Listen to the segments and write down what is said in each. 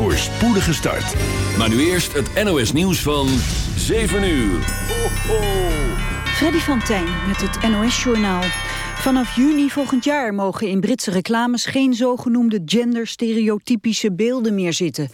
voor spoedige start. Maar nu eerst het NOS nieuws van 7 uur. Ho, ho. Freddy van Tijn met het NOS-journaal. Vanaf juni volgend jaar mogen in Britse reclames geen zogenoemde genderstereotypische beelden meer zitten.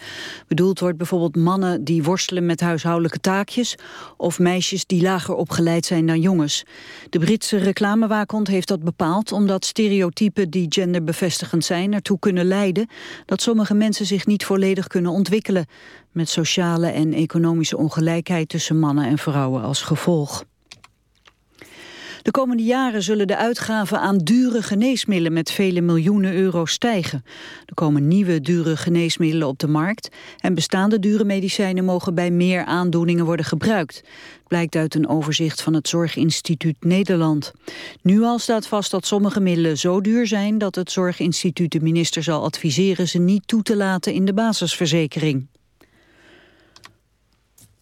Bedoeld wordt bijvoorbeeld mannen die worstelen met huishoudelijke taakjes of meisjes die lager opgeleid zijn dan jongens. De Britse reclamewaakhond heeft dat bepaald omdat stereotypen die genderbevestigend zijn ertoe kunnen leiden dat sommige mensen zich niet volledig kunnen ontwikkelen met sociale en economische ongelijkheid tussen mannen en vrouwen als gevolg. De komende jaren zullen de uitgaven aan dure geneesmiddelen met vele miljoenen euro stijgen. Er komen nieuwe dure geneesmiddelen op de markt en bestaande dure medicijnen mogen bij meer aandoeningen worden gebruikt. Blijkt uit een overzicht van het Zorginstituut Nederland. Nu al staat vast dat sommige middelen zo duur zijn dat het Zorginstituut de minister zal adviseren ze niet toe te laten in de basisverzekering.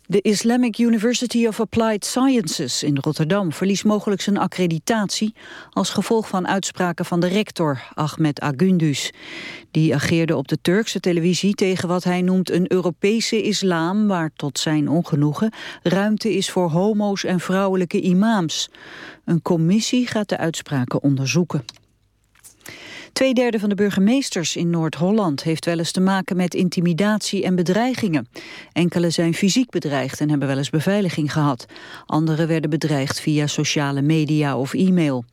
De Islamic University of Applied Sciences in Rotterdam verliest mogelijk zijn accreditatie als gevolg van uitspraken van de rector, Ahmed Agundus. Die ageerde op de Turkse televisie tegen wat hij noemt een Europese islam waar tot zijn ongenoegen ruimte is voor homo's en vrouwelijke imams. Een commissie gaat de uitspraken onderzoeken. Tweederde van de burgemeesters in Noord-Holland heeft wel eens te maken met intimidatie en bedreigingen. Enkele zijn fysiek bedreigd en hebben wel eens beveiliging gehad. Anderen werden bedreigd via sociale media of e-mail.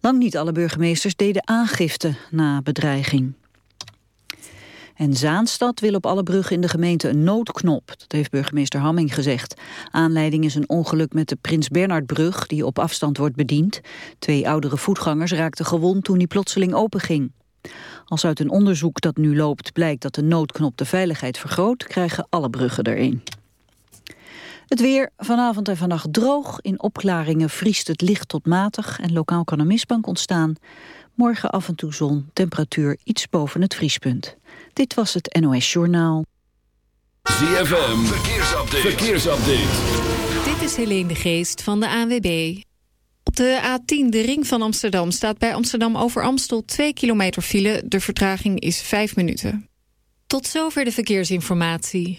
Lang niet alle burgemeesters deden aangifte na bedreiging. En Zaanstad wil op alle bruggen in de gemeente een noodknop. Dat heeft burgemeester Hamming gezegd. Aanleiding is een ongeluk met de Prins Bernhardbrug... die op afstand wordt bediend. Twee oudere voetgangers raakten gewond toen die plotseling openging. Als uit een onderzoek dat nu loopt blijkt dat de noodknop de veiligheid vergroot... krijgen alle bruggen er een. Het weer vanavond en vannacht droog. In opklaringen vriest het licht tot matig en lokaal kan een mistbank ontstaan. Morgen af en toe zon, temperatuur iets boven het vriespunt. Dit was het NOS Journaal. ZFM, verkeersupdate. verkeersupdate. Dit is Helene de Geest van de ANWB. Op de A10, de ring van Amsterdam, staat bij Amsterdam over Amstel 2 kilometer file. De vertraging is 5 minuten. Tot zover de verkeersinformatie.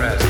rest.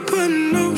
You could put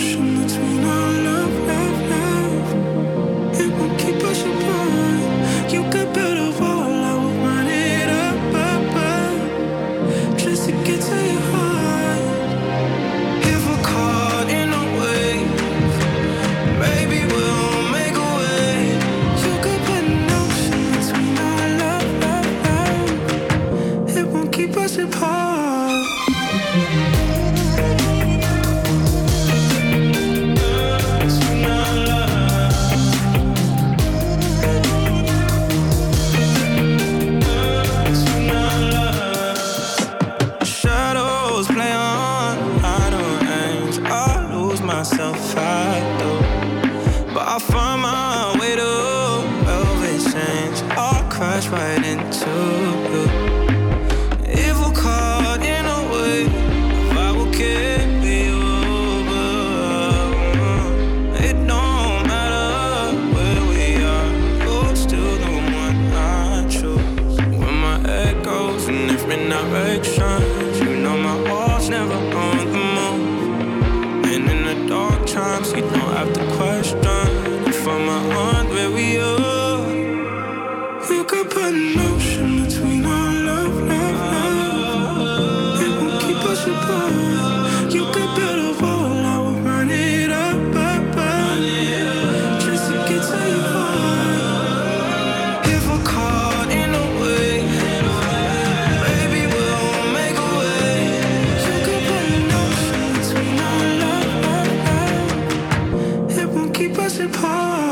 keep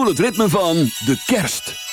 Voel het ritme van de kerst.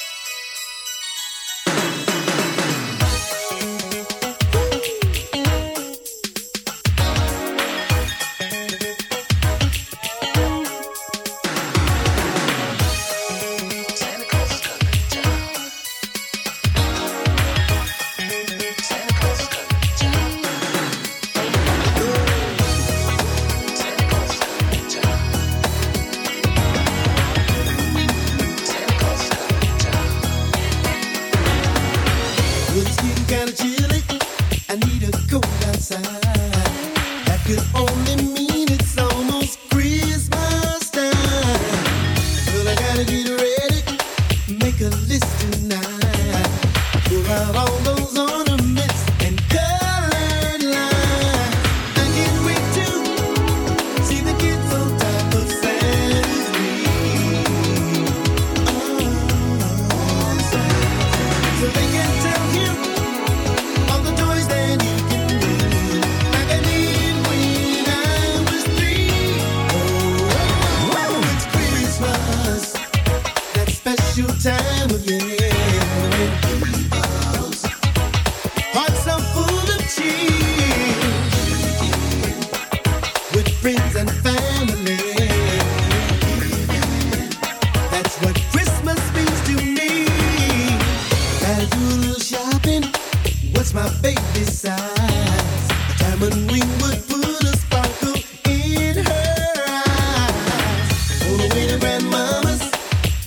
grandmamas.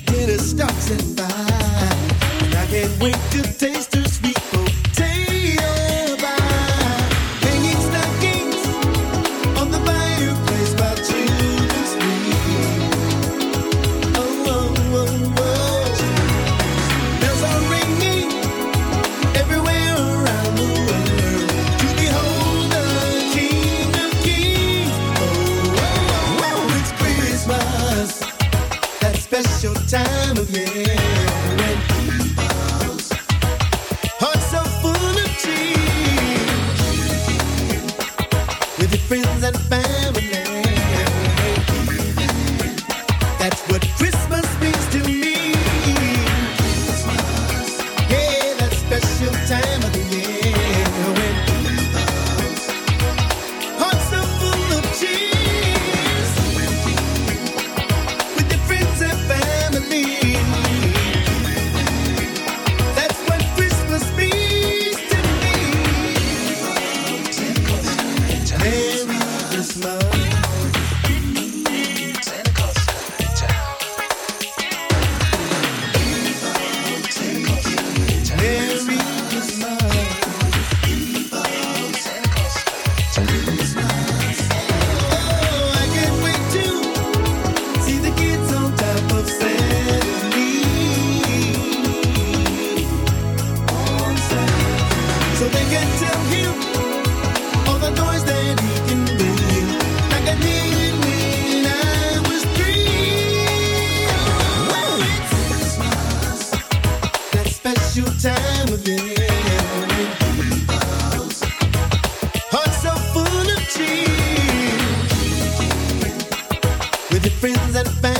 Dinner starts at five, and I can't wait to taste it. elephant.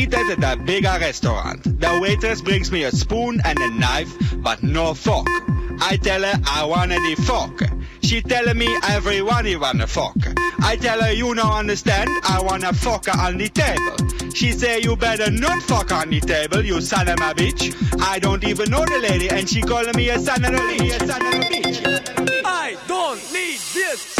I go to eat at the bigger restaurant. The waitress brings me a spoon and a knife, but no fork. I tell her I want the fork. She telling me everyone you want a fork. I tell her you don't understand, I want a fork on the table. She say you better not fuck on the table, you son of a bitch. I don't even know the lady, and she calling me a a. A son of a bitch. I don't need this.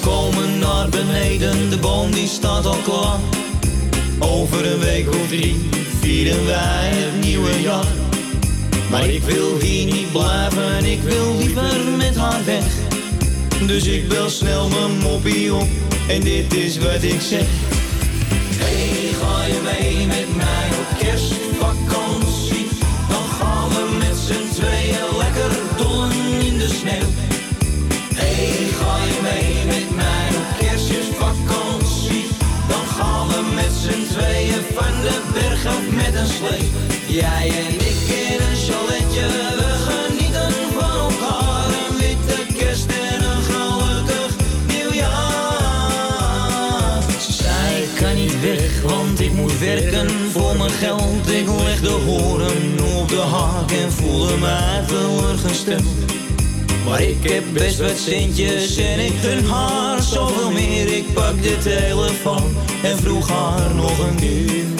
Komen naar beneden, de boom die staat al klaar. Over een week of drie vieren wij het nieuwe jaar. Maar ik wil hier niet blijven, ik wil liever met haar weg. Dus ik bel snel mijn moppie op en dit is wat ik zeg. Hey, ga je mee Jij en ik in een chaletje, we genieten van elkaar. Een witte kerst en een gelukkig nieuwjaar. Zij kan niet weg, want ik moet werken voor mijn geld. Ik leg de horen op de haak en voelde mij teleurgesteld. Maar ik heb best wat zintjes en ik gun haar zoveel meer. Ik pak de telefoon en vroeg haar nog een uur.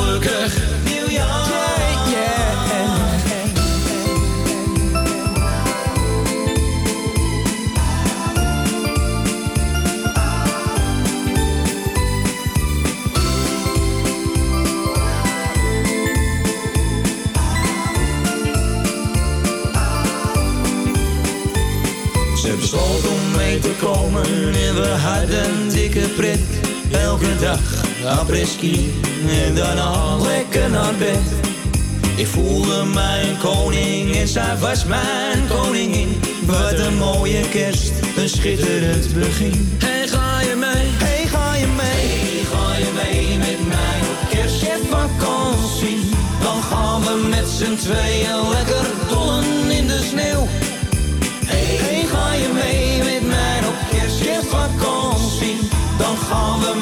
hadden dikke pret. Elke dag apres-ski en daarna lekker naar bed. Ik voelde mij een koning en zij was mijn koningin. Wat een mooie kerst, een schitterend begin. Hey, ga je mee? Hey, ga je mee? Hey, ga je mee met mij op kerstvakantie? Dan gaan we met z'n tweeën lekker dollen in de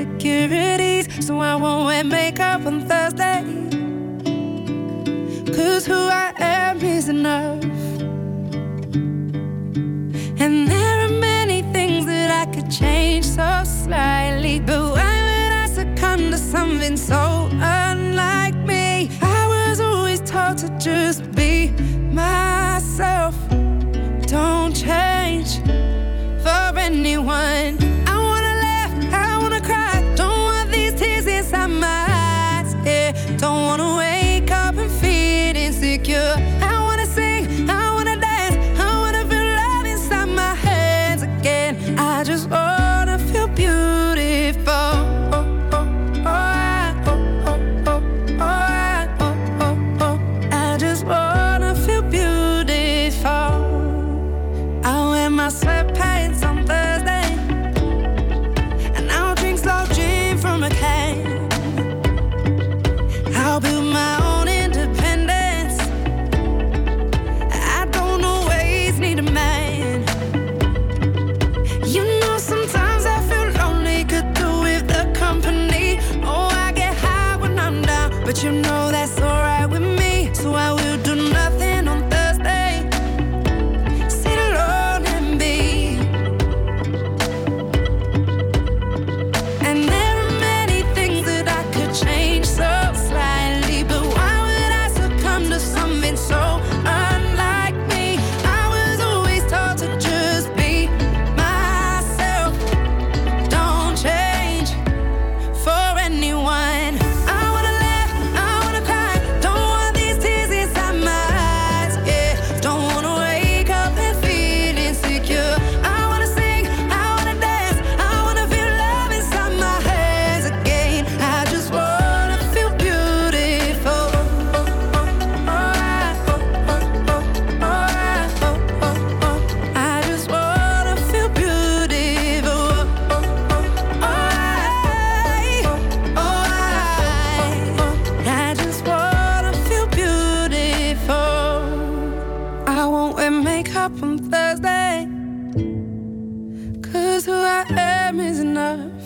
my Thursday. Cause who I am is enough.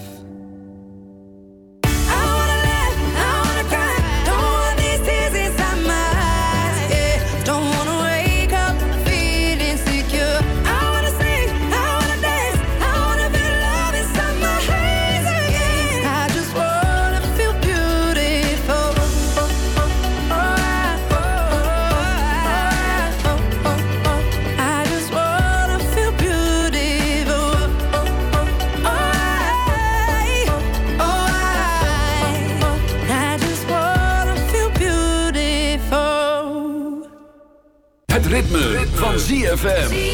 ZFM.